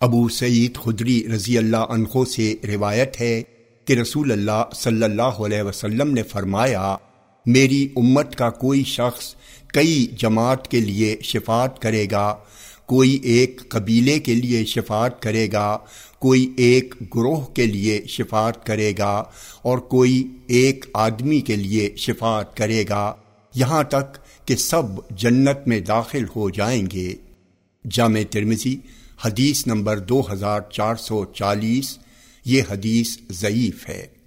ابو سعید خدری رضی اللہ عنہ سے روایت ہے کہ رسول اللہ صلی اللہ علیہ وسلم نے فرمایا، میری امت کا کوئی شخص کئی جماعت کے لیے شفاعت کرے گا، کوئی ایک قبیلے کے لیے شفاعت کرے گا، کوئی ایک گروہ کے لیے شفاعت کرے گا، اور کوئی ایک آدمی کے لیے شفاعت کرے گا۔ یہاں تک کہ سب جنت میں داخل ہو جائیں گے۔ جامع ترمزی حدیث نمبر دو ہزار چار سو چالیس یہ حدیث ضعیف ہے۔